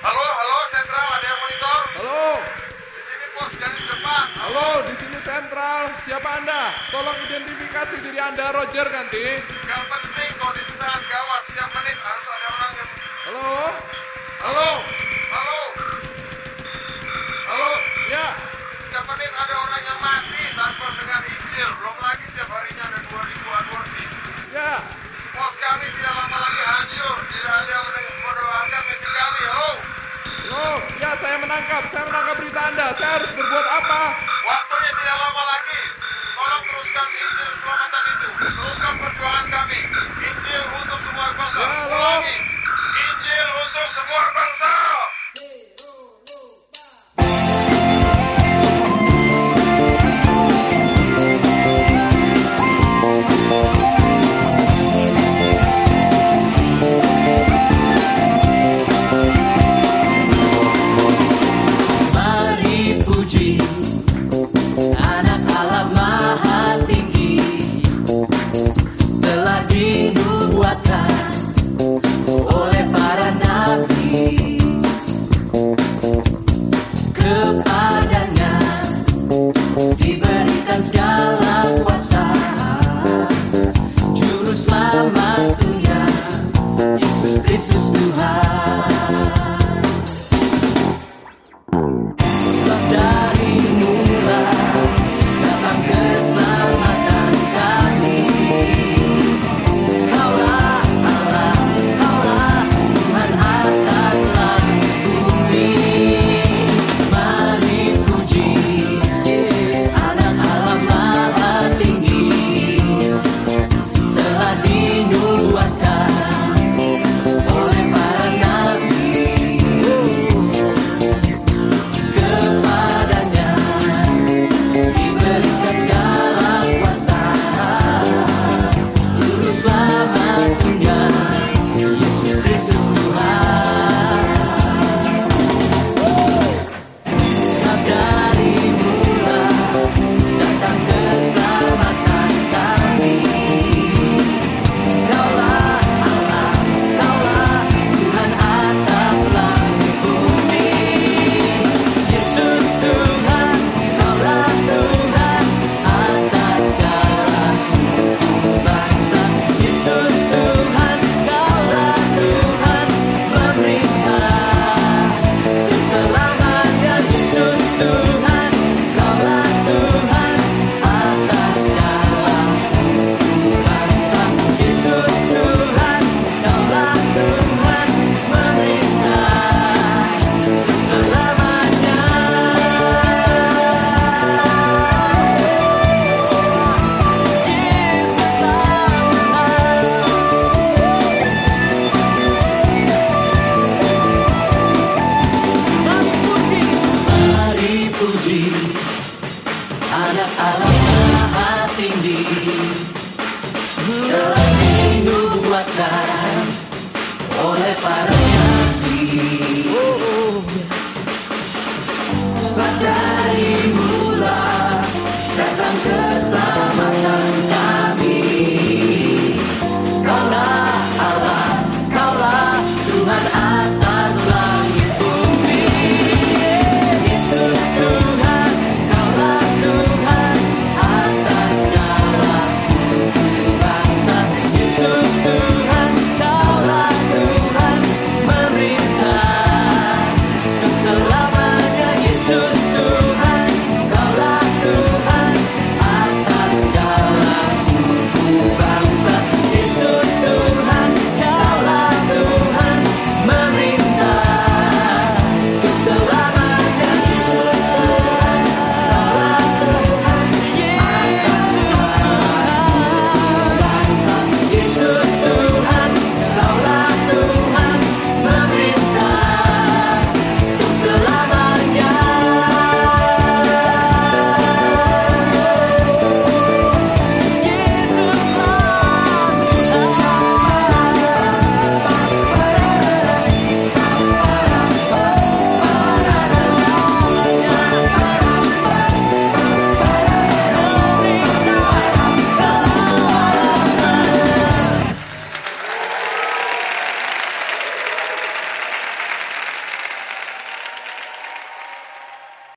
Halo, halo, sentral, ada yang monitor? Halo, Di sini pos garis depan. halo, di sini sentral. Siapa Anda? Tolong identifikasi diri Anda, Roger ganti. Yang penting kondisi sangat gawat. Setiap menit harus ada orang yang... Halo, halo, Halo, halo, ya, setiap menit ada orang yang mati tanpa dengar Injil. Belum lagi setiap harinya ada 2000 aborsi. ya. Menangkap, saya menangkap berita Anda. Saya harus berbuat apa? Mari puji Anak Allah maha tinggi. Telah dinubuatkan oleh para